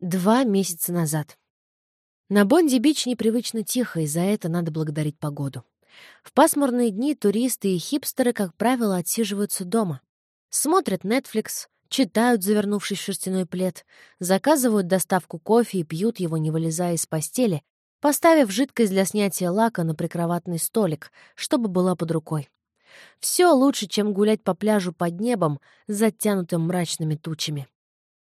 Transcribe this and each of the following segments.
Два месяца назад. На Бонди-Бич непривычно тихо, и за это надо благодарить погоду. В пасмурные дни туристы и хипстеры, как правило, отсиживаются дома. Смотрят Netflix, читают, завернувшись в шерстяной плед, заказывают доставку кофе и пьют его, не вылезая из постели, поставив жидкость для снятия лака на прикроватный столик, чтобы была под рукой. Все лучше, чем гулять по пляжу под небом, затянутым мрачными тучами.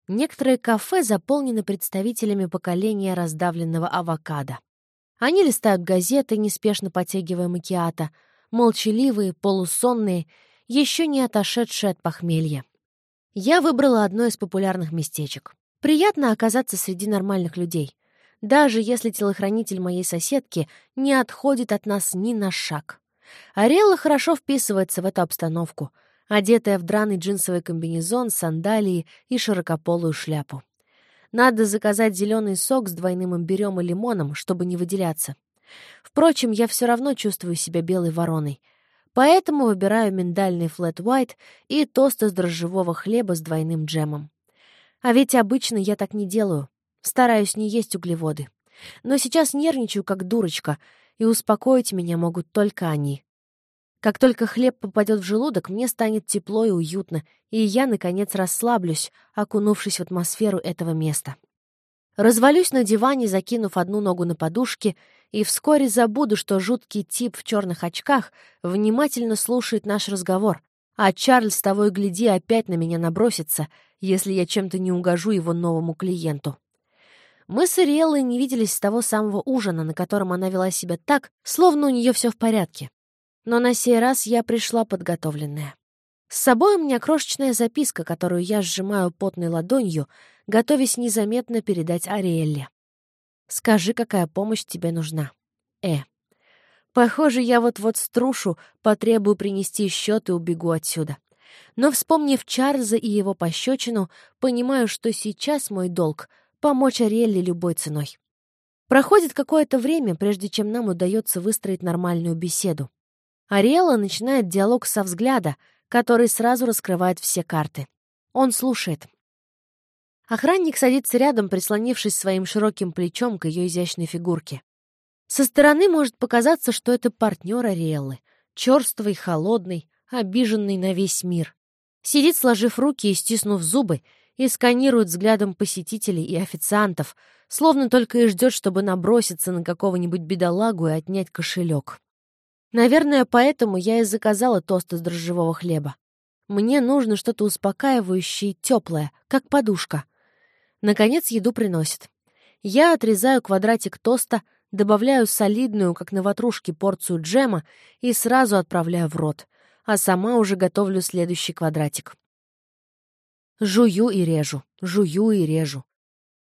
Некоторые кафе заполнены представителями поколения раздавленного авокадо. Они листают газеты, неспешно потягивая макиато, молчаливые, полусонные, еще не отошедшие от похмелья. Я выбрала одно из популярных местечек. Приятно оказаться среди нормальных людей, даже если телохранитель моей соседки не отходит от нас ни на шаг. Арелла хорошо вписывается в эту обстановку — одетая в драный джинсовый комбинезон, сандалии и широкополую шляпу. Надо заказать зеленый сок с двойным имбирем и лимоном, чтобы не выделяться. Впрочем, я все равно чувствую себя белой вороной. Поэтому выбираю миндальный флэт white и тост из дрожжевого хлеба с двойным джемом. А ведь обычно я так не делаю. Стараюсь не есть углеводы. Но сейчас нервничаю, как дурочка, и успокоить меня могут только они. Как только хлеб попадет в желудок, мне станет тепло и уютно, и я, наконец, расслаблюсь, окунувшись в атмосферу этого места. Развалюсь на диване, закинув одну ногу на подушке, и вскоре забуду, что жуткий тип в черных очках внимательно слушает наш разговор, а Чарльз того и гляди опять на меня набросится, если я чем-то не угожу его новому клиенту. Мы с Ириэллой не виделись с того самого ужина, на котором она вела себя так, словно у нее все в порядке. Но на сей раз я пришла подготовленная. С собой у меня крошечная записка, которую я сжимаю потной ладонью, готовясь незаметно передать Ариэлле. «Скажи, какая помощь тебе нужна. Э. Похоже, я вот-вот струшу, потребую принести счет и убегу отсюда. Но, вспомнив Чарльза и его пощечину, понимаю, что сейчас мой долг — помочь Ариэлле любой ценой. Проходит какое-то время, прежде чем нам удается выстроить нормальную беседу. Ариэла начинает диалог со взгляда, который сразу раскрывает все карты. Он слушает. Охранник садится рядом, прислонившись своим широким плечом к ее изящной фигурке. Со стороны может показаться, что это партнер Ариэллы, черствый, холодный, обиженный на весь мир. Сидит, сложив руки и стиснув зубы, и сканирует взглядом посетителей и официантов, словно только и ждет, чтобы наброситься на какого-нибудь бедолагу и отнять кошелек. Наверное, поэтому я и заказала тост из дрожжевого хлеба. Мне нужно что-то успокаивающее и теплое, как подушка. Наконец еду приносят. Я отрезаю квадратик тоста, добавляю солидную, как на ватрушке, порцию джема и сразу отправляю в рот, а сама уже готовлю следующий квадратик. Жую и режу, жую и режу.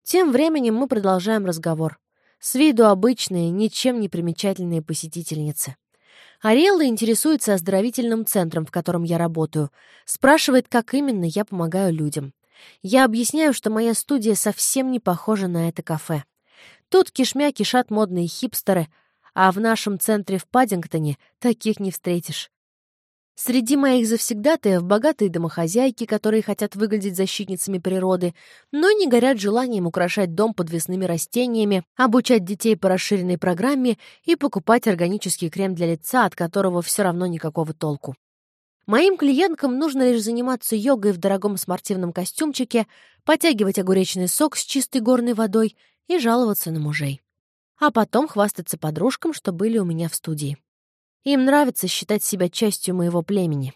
Тем временем мы продолжаем разговор. С виду обычные, ничем не примечательные посетительницы. Ариэлла интересуется оздоровительным центром, в котором я работаю. Спрашивает, как именно я помогаю людям. Я объясняю, что моя студия совсем не похожа на это кафе. Тут кишмя кишат модные хипстеры, а в нашем центре в Паддингтоне таких не встретишь. Среди моих завсегдатаев богатые домохозяйки, которые хотят выглядеть защитницами природы, но не горят желанием украшать дом подвесными растениями, обучать детей по расширенной программе и покупать органический крем для лица, от которого все равно никакого толку. Моим клиенткам нужно лишь заниматься йогой в дорогом спортивном костюмчике, потягивать огуречный сок с чистой горной водой и жаловаться на мужей. А потом хвастаться подружкам, что были у меня в студии. Им нравится считать себя частью моего племени.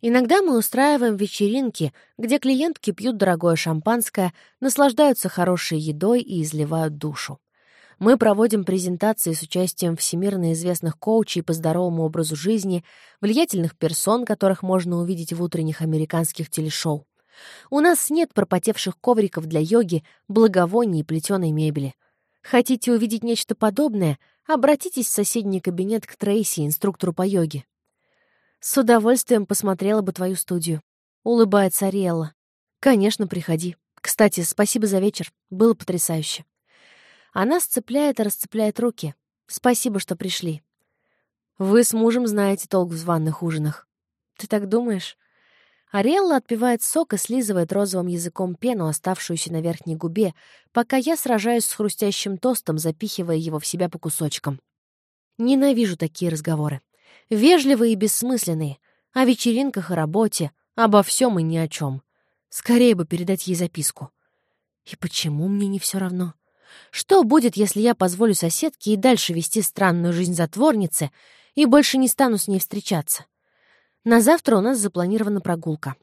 Иногда мы устраиваем вечеринки, где клиентки пьют дорогое шампанское, наслаждаются хорошей едой и изливают душу. Мы проводим презентации с участием всемирно известных коучей по здоровому образу жизни, влиятельных персон, которых можно увидеть в утренних американских телешоу. У нас нет пропотевших ковриков для йоги, благовоний и плетеной мебели. Хотите увидеть нечто подобное — Обратитесь в соседний кабинет к Трейси, инструктору по йоге. С удовольствием посмотрела бы твою студию. Улыбается Ариэлла. Конечно, приходи. Кстати, спасибо за вечер. Было потрясающе. Она сцепляет и расцепляет руки. Спасибо, что пришли. Вы с мужем знаете толк в званных ужинах. Ты так думаешь? Ариэлла отпивает сок и слизывает розовым языком пену, оставшуюся на верхней губе, пока я сражаюсь с хрустящим тостом, запихивая его в себя по кусочкам. Ненавижу такие разговоры. Вежливые и бессмысленные. О вечеринках и работе, обо всем и ни о чем. Скорее бы передать ей записку. И почему мне не все равно? Что будет, если я позволю соседке и дальше вести странную жизнь затворницы и больше не стану с ней встречаться? На завтра у нас запланирована прогулка.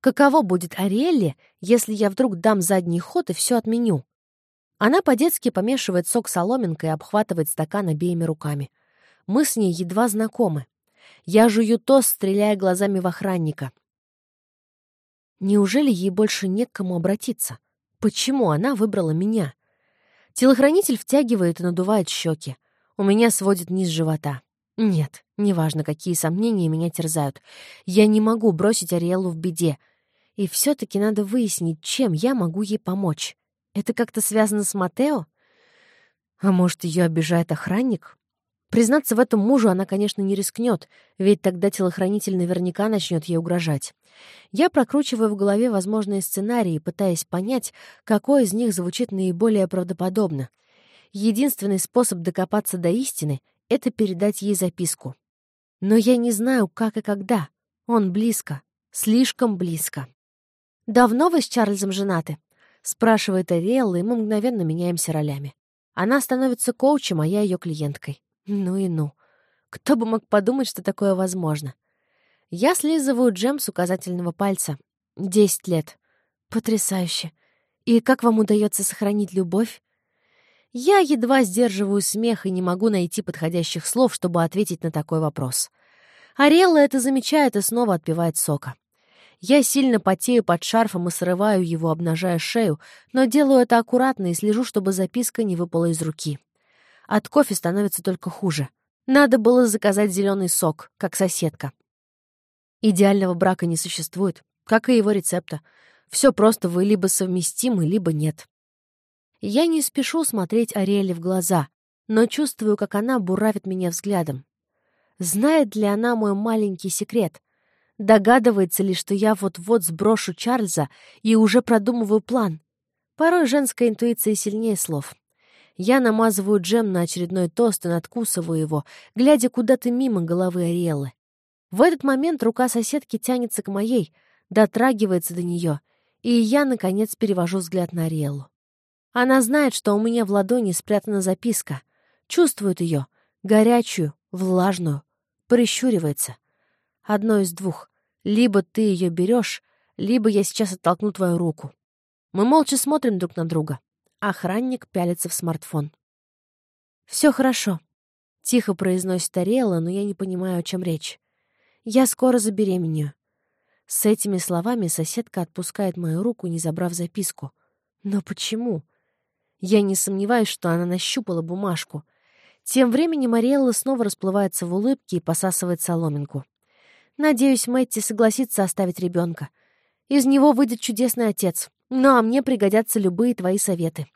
Каково будет Ариэлле, если я вдруг дам задний ход и все отменю? Она по-детски помешивает сок соломинкой и обхватывает стакан обеими руками. Мы с ней едва знакомы. Я жую тост, стреляя глазами в охранника. Неужели ей больше не к кому обратиться? Почему она выбрала меня? Телохранитель втягивает и надувает щеки. У меня сводит низ живота. Нет, неважно, какие сомнения меня терзают. Я не могу бросить Ариэлу в беде. И все-таки надо выяснить, чем я могу ей помочь. Это как-то связано с Матео? А может, ее обижает охранник? Признаться в этом мужу она, конечно, не рискнет, ведь тогда телохранитель наверняка начнет ей угрожать. Я прокручиваю в голове возможные сценарии, пытаясь понять, какой из них звучит наиболее правдоподобно. Единственный способ докопаться до истины — это передать ей записку. Но я не знаю, как и когда. Он близко, слишком близко. «Давно вы с Чарльзом женаты?» — спрашивает Ариэлла, и мы мгновенно меняемся ролями. Она становится коучем, а я ее клиенткой. Ну и ну. Кто бы мог подумать, что такое возможно? Я слизываю джем с указательного пальца. Десять лет. Потрясающе. И как вам удается сохранить любовь? Я едва сдерживаю смех и не могу найти подходящих слов, чтобы ответить на такой вопрос. Арелла это замечает и снова отпивает сока. Я сильно потею под шарфом и срываю его, обнажая шею, но делаю это аккуратно и слежу, чтобы записка не выпала из руки. От кофе становится только хуже. Надо было заказать зеленый сок, как соседка. Идеального брака не существует, как и его рецепта. Все просто вы либо совместимы, либо нет. Я не спешу смотреть Ариэле в глаза, но чувствую, как она буравит меня взглядом. Знает ли она мой маленький секрет? Догадывается ли, что я вот-вот сброшу Чарльза и уже продумываю план? Порой женская интуиция сильнее слов. Я намазываю джем на очередной тост и надкусываю его, глядя куда-то мимо головы Ариэллы. В этот момент рука соседки тянется к моей, дотрагивается до нее, и я, наконец, перевожу взгляд на Ариэллу. Она знает, что у меня в ладони спрятана записка, чувствует ее, горячую, влажную, прищуривается. Одно из двух. Либо ты ее берешь, либо я сейчас оттолкну твою руку. Мы молча смотрим друг на друга. Охранник пялится в смартфон. «Все хорошо», — тихо произносит Ариэла, но я не понимаю, о чем речь. «Я скоро забеременею». С этими словами соседка отпускает мою руку, не забрав записку. Но почему? Я не сомневаюсь, что она нащупала бумажку. Тем временем Ариэлла снова расплывается в улыбке и посасывает соломинку. Надеюсь, Мэтти согласится оставить ребенка. Из него выйдет чудесный отец. Ну а мне пригодятся любые твои советы.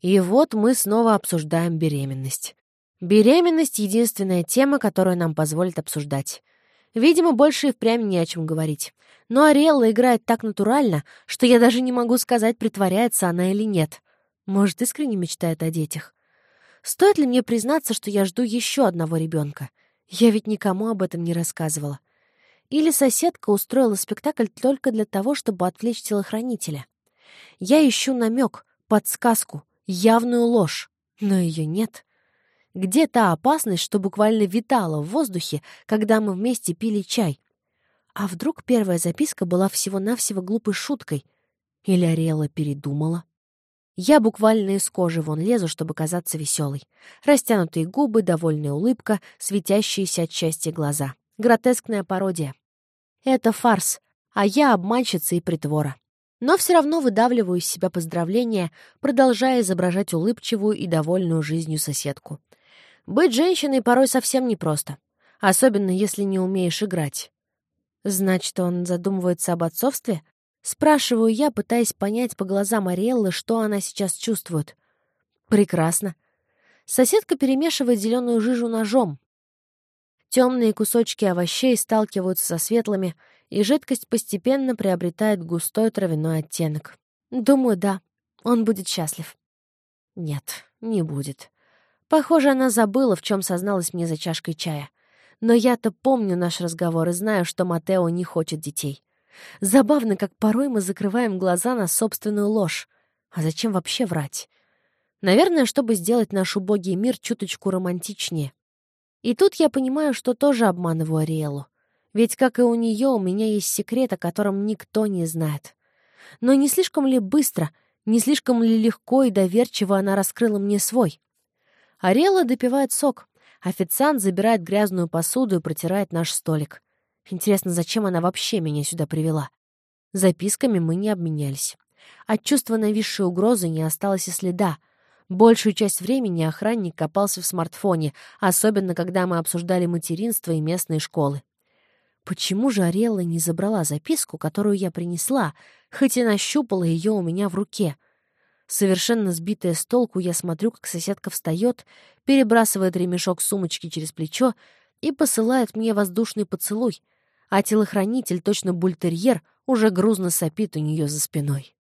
И вот мы снова обсуждаем беременность. Беременность — единственная тема, которую нам позволит обсуждать. Видимо, больше и впрямь не о чем говорить. Но Ариэлла играет так натурально, что я даже не могу сказать, притворяется она или нет. Может, искренне мечтает о детях. Стоит ли мне признаться, что я жду еще одного ребенка? Я ведь никому об этом не рассказывала. Или соседка устроила спектакль только для того, чтобы отвлечь телохранителя. Я ищу намек, подсказку, явную ложь, но ее нет. Где та опасность, что буквально витала в воздухе, когда мы вместе пили чай? А вдруг первая записка была всего-навсего глупой шуткой? Или Ариэла передумала? Я буквально из кожи вон лезу, чтобы казаться веселой. Растянутые губы, довольная улыбка, светящиеся от счастья глаза. Гротескная пародия. Это фарс, а я обманщица и притвора но все равно выдавливаю из себя поздравления, продолжая изображать улыбчивую и довольную жизнью соседку. Быть женщиной порой совсем непросто, особенно если не умеешь играть. Значит, он задумывается об отцовстве? Спрашиваю я, пытаясь понять по глазам Ариэллы, что она сейчас чувствует. Прекрасно. Соседка перемешивает зеленую жижу ножом. Темные кусочки овощей сталкиваются со светлыми, и жидкость постепенно приобретает густой травяной оттенок. Думаю, да, он будет счастлив. Нет, не будет. Похоже, она забыла, в чем созналась мне за чашкой чая. Но я-то помню наш разговор и знаю, что Матео не хочет детей. Забавно, как порой мы закрываем глаза на собственную ложь. А зачем вообще врать? Наверное, чтобы сделать наш убогий мир чуточку романтичнее. И тут я понимаю, что тоже обманываю Ариэлу. Ведь, как и у нее, у меня есть секрет, о котором никто не знает. Но не слишком ли быстро, не слишком ли легко и доверчиво она раскрыла мне свой? Ариэла допивает сок. Официант забирает грязную посуду и протирает наш столик. Интересно, зачем она вообще меня сюда привела? Записками мы не обменялись. От чувства нависшей угрозы не осталось и следа — Большую часть времени охранник копался в смартфоне, особенно когда мы обсуждали материнство и местные школы. Почему же Арелла не забрала записку, которую я принесла, хоть и нащупала ее у меня в руке? Совершенно сбитая с толку, я смотрю, как соседка встает, перебрасывает ремешок сумочки через плечо и посылает мне воздушный поцелуй, а телохранитель, точно бультерьер, уже грузно сопит у нее за спиной.